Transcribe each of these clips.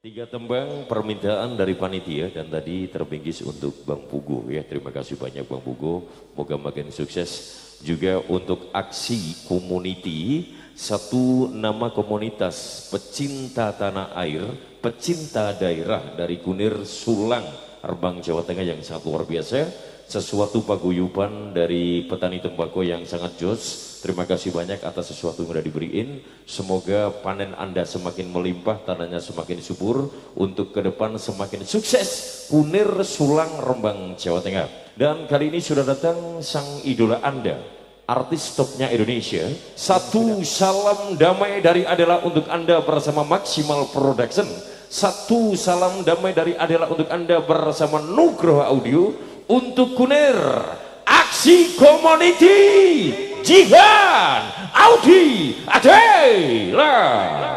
Tiga tembang permintaan dari panitia dan tadi terbingkis untuk Bang Pugu ya. Terima kasih banyak Bang Pugu. Moga makin sukses. Juga untuk aksi community satu nama komunitas pecinta tanah air, pecinta daerah dari Kunir Sulang, Rembang Jawa Tengah yang sangat luar biasa. Sesuatu paguyuban dari petani tembakau yang sangat jos Terima kasih banyak atas sesuatu yang sudah diberiin. Semoga panen Anda semakin melimpah, tanahnya semakin subur. Untuk ke depan semakin sukses. Kunir Sulang Rembang, Jawa Tengah. Dan kali ini sudah datang sang idola Anda. Artis topnya Indonesia. Satu salam damai dari Adela untuk Anda bersama Maximal Production. Satu salam damai dari Adela untuk Anda bersama Nugroho Audio. Untuk Kunir. Aksi Community. Jihan Audi Adela.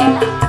Em.